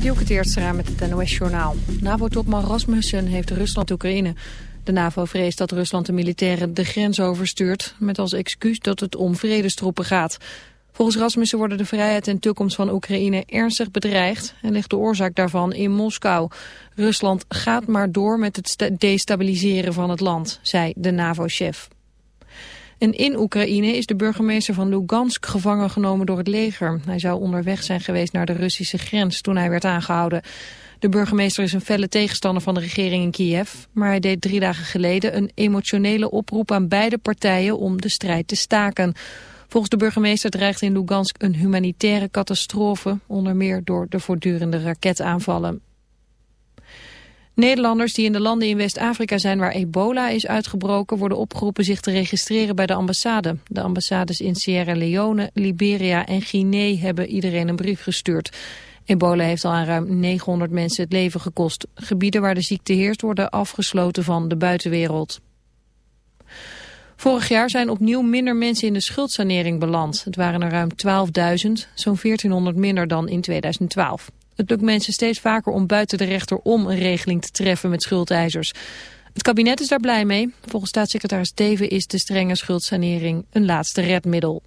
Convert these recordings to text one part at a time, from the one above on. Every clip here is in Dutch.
Dielke Teertstra met het NOS-journaal. NAVO-topman Rasmussen heeft Rusland-Oekraïne. De NAVO vreest dat Rusland de militairen de grens overstuurt... met als excuus dat het om vredestroepen gaat. Volgens Rasmussen worden de vrijheid en toekomst van Oekraïne ernstig bedreigd... en ligt de oorzaak daarvan in Moskou. Rusland gaat maar door met het destabiliseren van het land, zei de NAVO-chef. En in Oekraïne is de burgemeester van Lugansk gevangen genomen door het leger. Hij zou onderweg zijn geweest naar de Russische grens toen hij werd aangehouden. De burgemeester is een felle tegenstander van de regering in Kiev, maar hij deed drie dagen geleden een emotionele oproep aan beide partijen om de strijd te staken. Volgens de burgemeester dreigt in Lugansk een humanitaire catastrofe, onder meer door de voortdurende raketaanvallen. Nederlanders die in de landen in West-Afrika zijn waar ebola is uitgebroken... worden opgeroepen zich te registreren bij de ambassade. De ambassades in Sierra Leone, Liberia en Guinea hebben iedereen een brief gestuurd. Ebola heeft al aan ruim 900 mensen het leven gekost. Gebieden waar de ziekte heerst worden afgesloten van de buitenwereld. Vorig jaar zijn opnieuw minder mensen in de schuldsanering beland. Het waren er ruim 12.000, zo'n 1400 minder dan in 2012. Het lukt mensen steeds vaker om buiten de rechter om een regeling te treffen met schuldeisers. Het kabinet is daar blij mee. Volgens staatssecretaris Teven is de strenge schuldsanering een laatste redmiddel.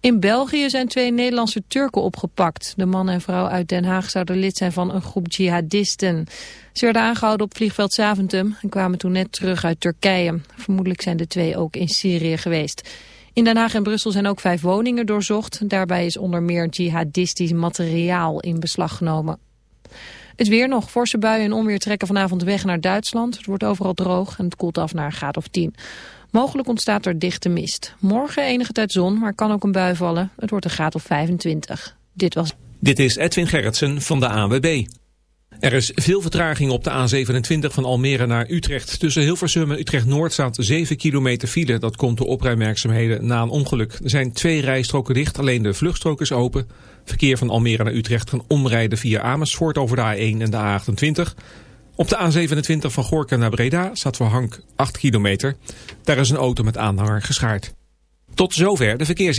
In België zijn twee Nederlandse Turken opgepakt. De man en vrouw uit Den Haag zouden lid zijn van een groep jihadisten. Ze werden aangehouden op vliegveld Zaventem en kwamen toen net terug uit Turkije. Vermoedelijk zijn de twee ook in Syrië geweest. In Den Haag en Brussel zijn ook vijf woningen doorzocht. Daarbij is onder meer jihadistisch materiaal in beslag genomen. Het weer nog. Forse buien en onweer trekken vanavond weg naar Duitsland. Het wordt overal droog en het koelt af naar een graad of 10. Mogelijk ontstaat er dichte mist. Morgen enige tijd zon, maar kan ook een bui vallen. Het wordt een graad of 25. Dit was... Dit is Edwin Gerritsen van de ANWB. Er is veel vertraging op de A27 van Almere naar Utrecht. Tussen Hilversum en Utrecht-Noord staat 7 kilometer file. Dat komt door opruimwerkzaamheden na een ongeluk. Er zijn twee rijstroken dicht, alleen de vluchtstrook is open. Verkeer van Almere naar Utrecht kan omrijden via Amersfoort over de A1 en de A28. Op de A27 van Gorken naar Breda staat voor Hank 8 kilometer. Daar is een auto met aanhanger geschaard. Tot zover de verkeers.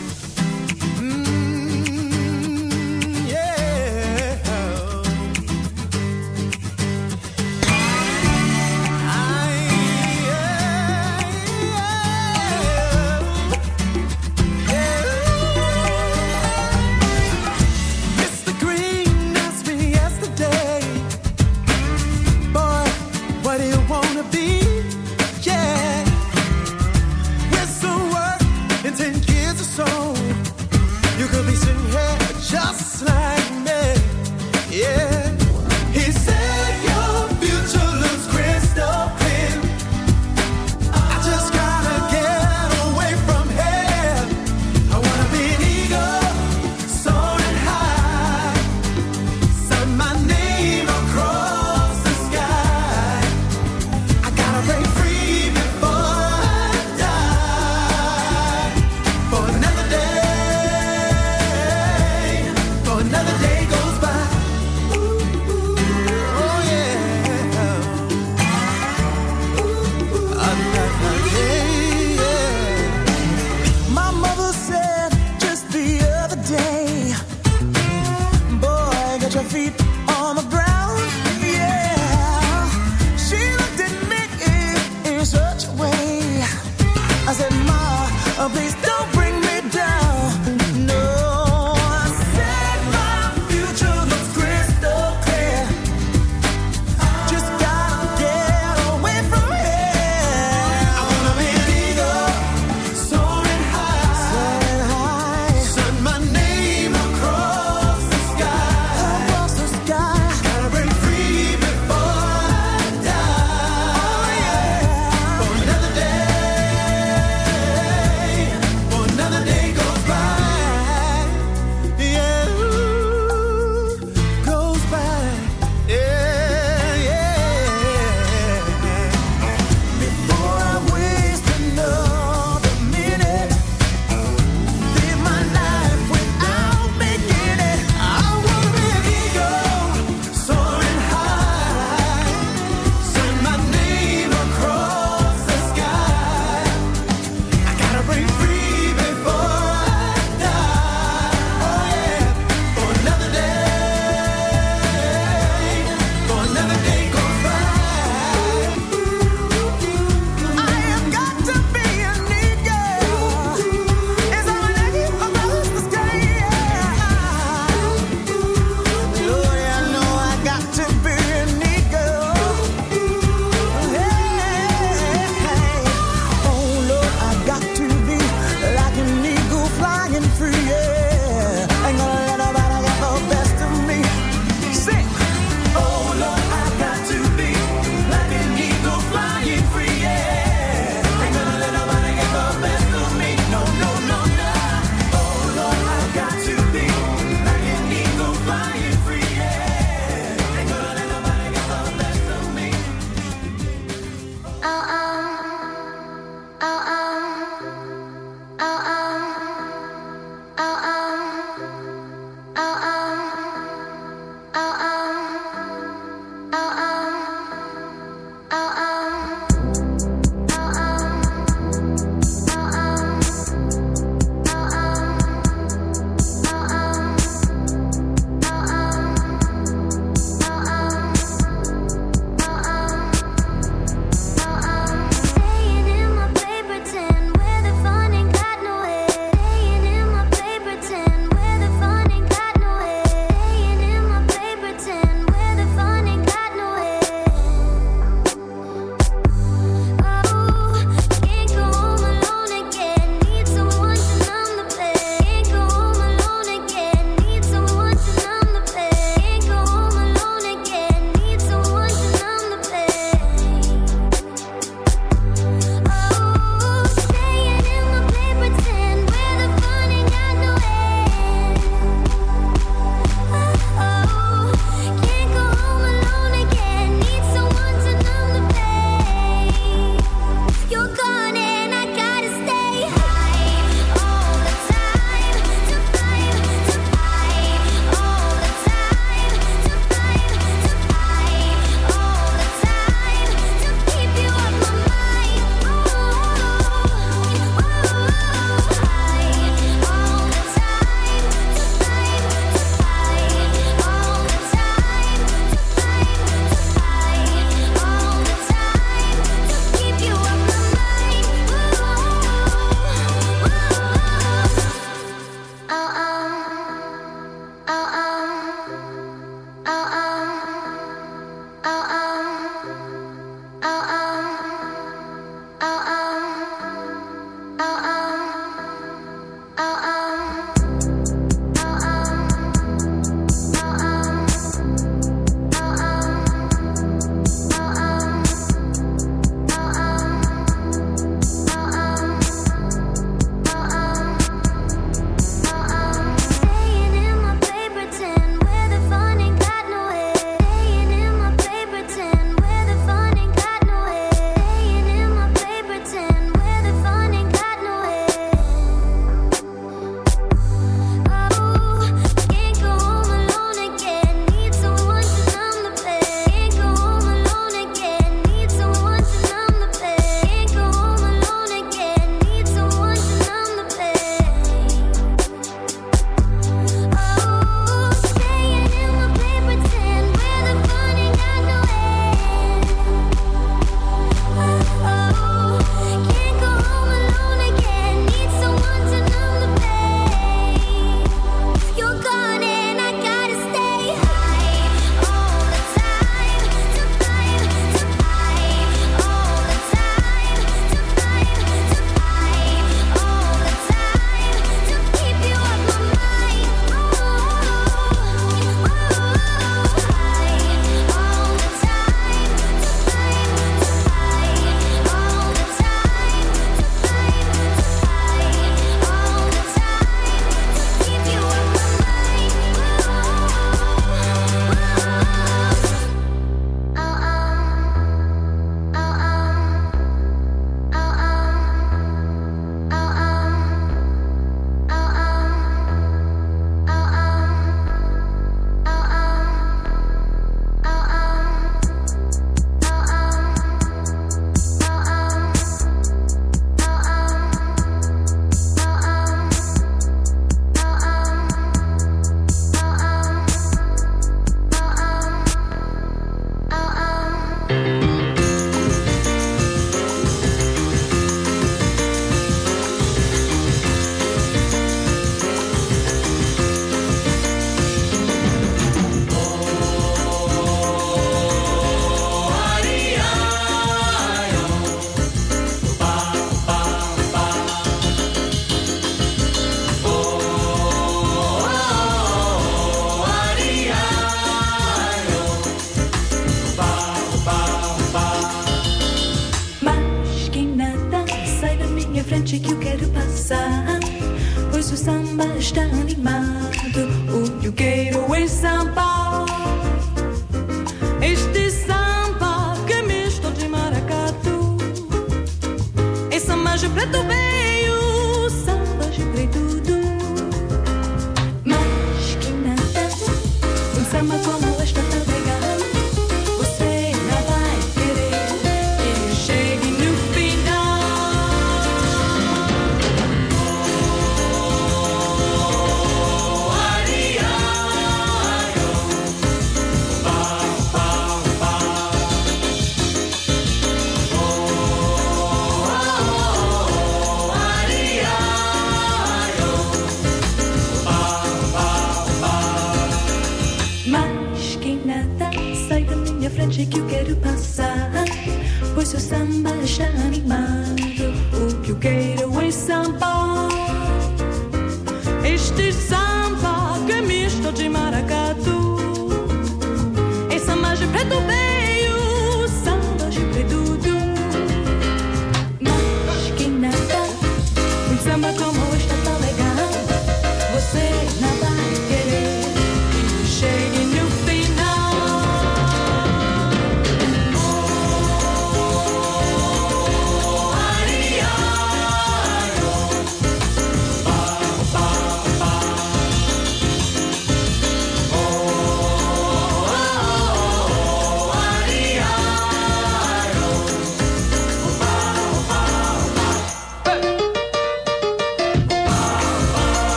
So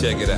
check it out.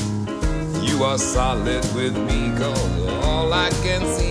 You are solid with me, cause all I can see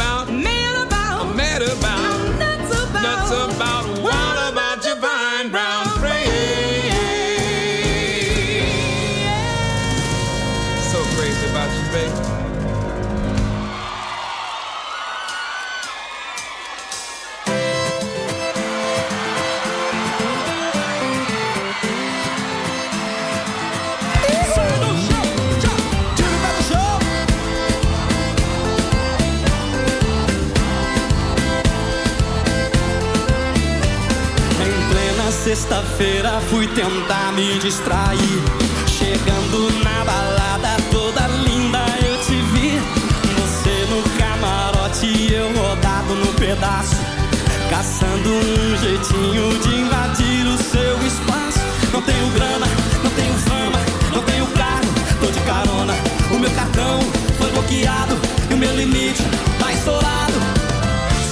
sexta-feira fui tentar me distrair. Chegando na balada toda linda eu te vi. Você no camarote e eu rodado no pedaço. Caçando um jeitinho de invadir o seu espaço. Não tenho grana, não tenho fama, não tenho carro, tô de carona. O meu cartão foi bloqueado e o meu limite tá estourado.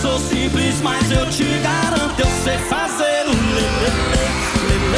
Sou simples, mas eu te garanto, eu sei fazer o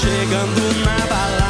Chegando na balada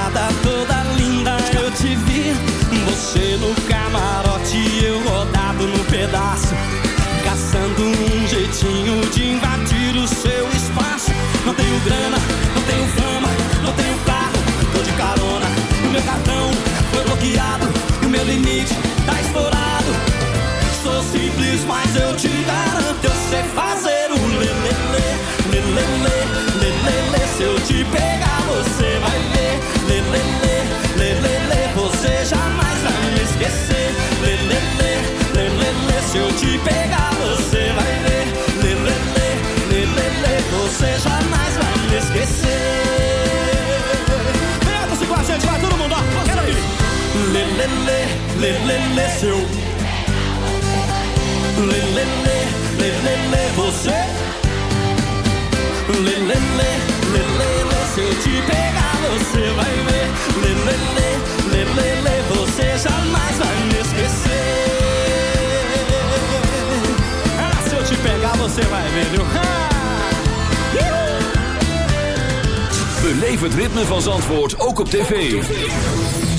Lelele, lelele, seu Lelele, lelele, você Lelele, lelele, se eu te pegar você vai ver Lelele, lelele, você jamais vai me esquecer Ah, se eu te pegar você vai ver, viu? Beleef het ritme van Zandvoort ook op tv.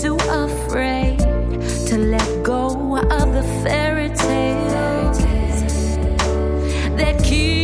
too afraid to let go of the fairy tales that keep.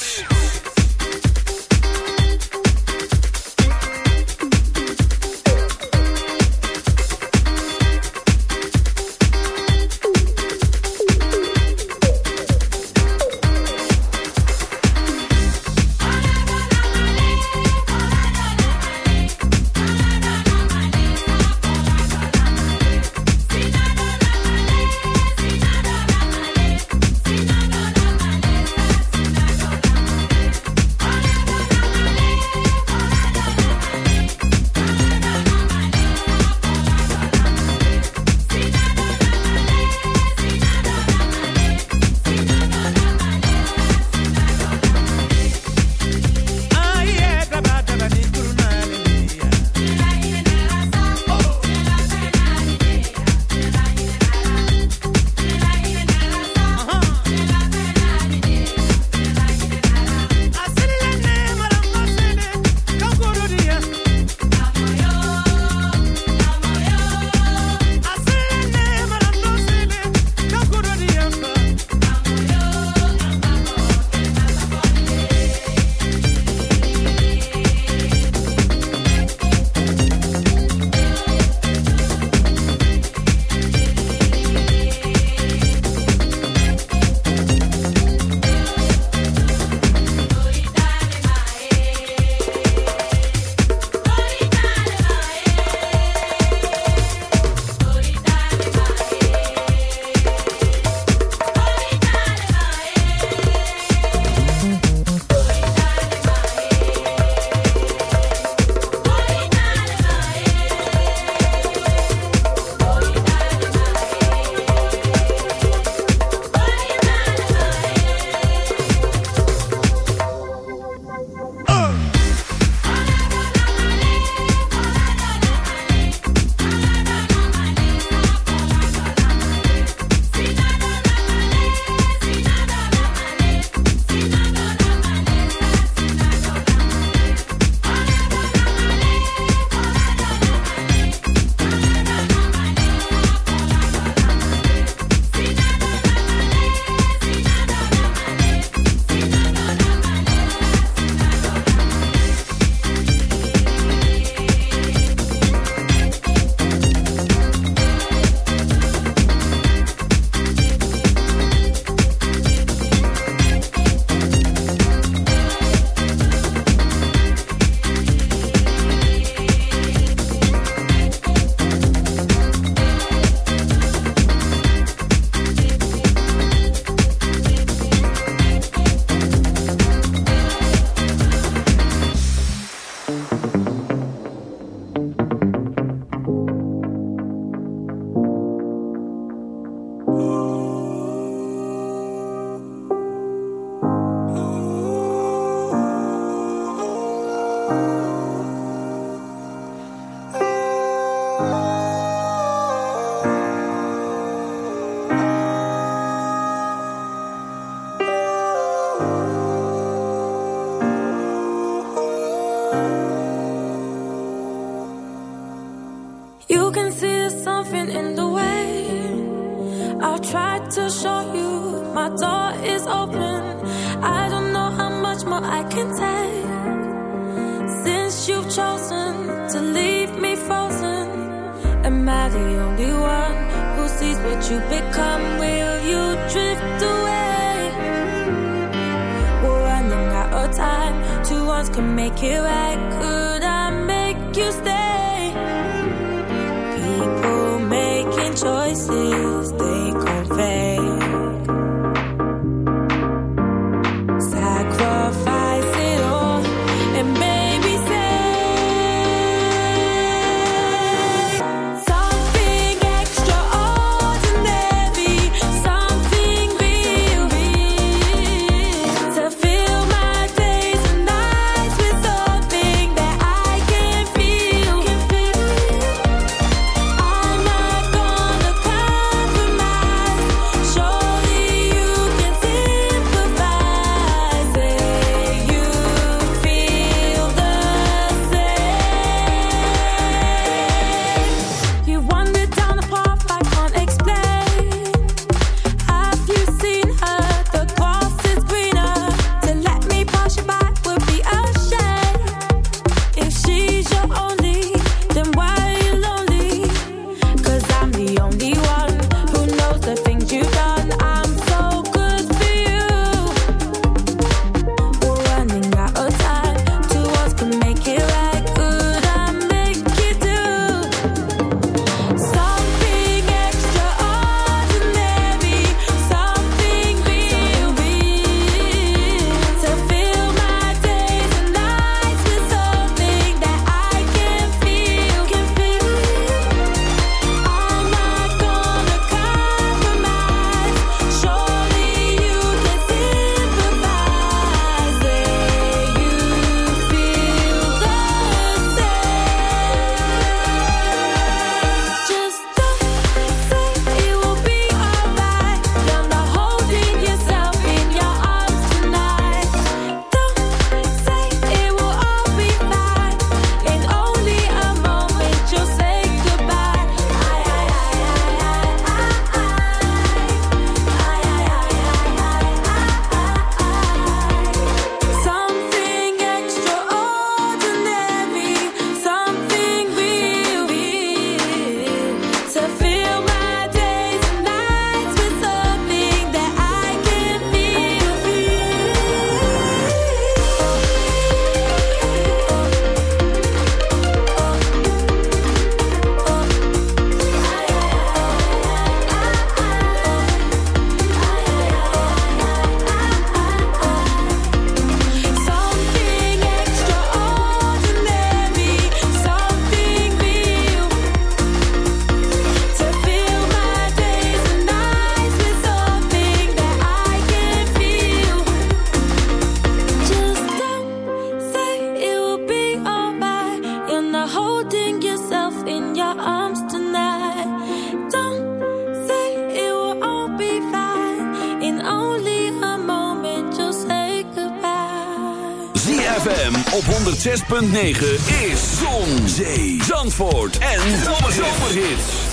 106.9 is Zon, Zee, Zandvoort en Zomerhits.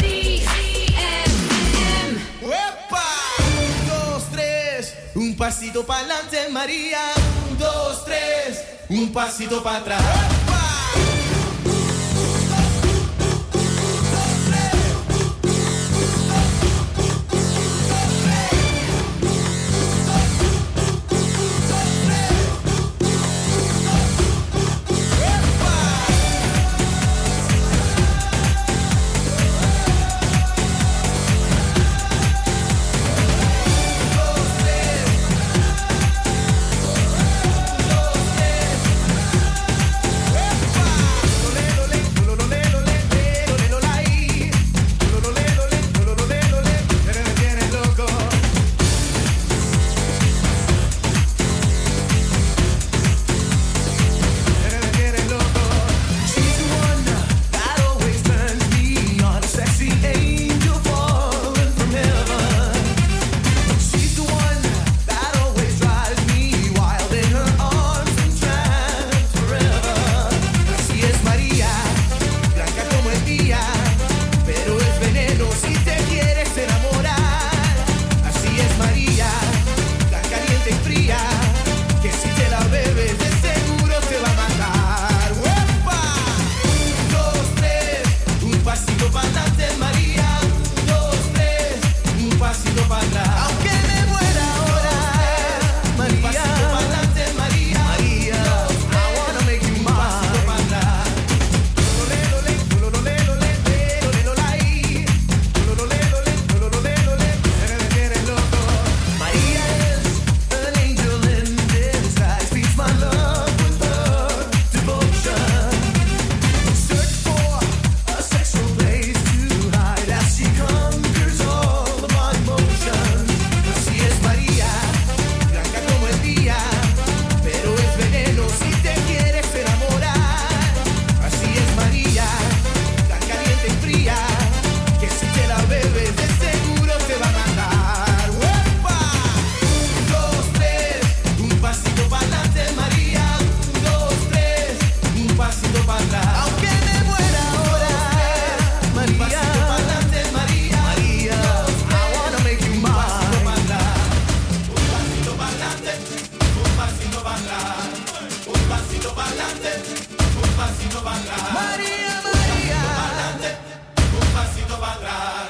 Uepa! 1, 2, 3, un pasito pa'lante Maria. 1, 2, 3, un pasito para atrás.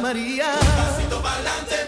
María. Pasito pa'lante,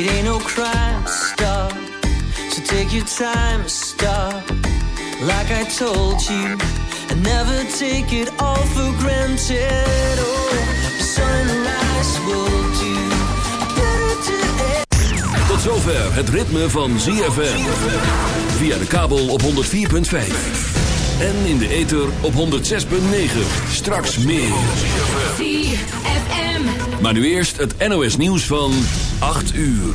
It ain't no crime, stop. So take your time, stop. Like I told you, and never take it all for granted. Oh, the sunrise will do. Better to Tot zover het ritme van ZFM. Via de kabel op 104.5. En in de ether op 106.9. Straks meer. ZFM. Maar nu eerst het NOS nieuws van 8 uur.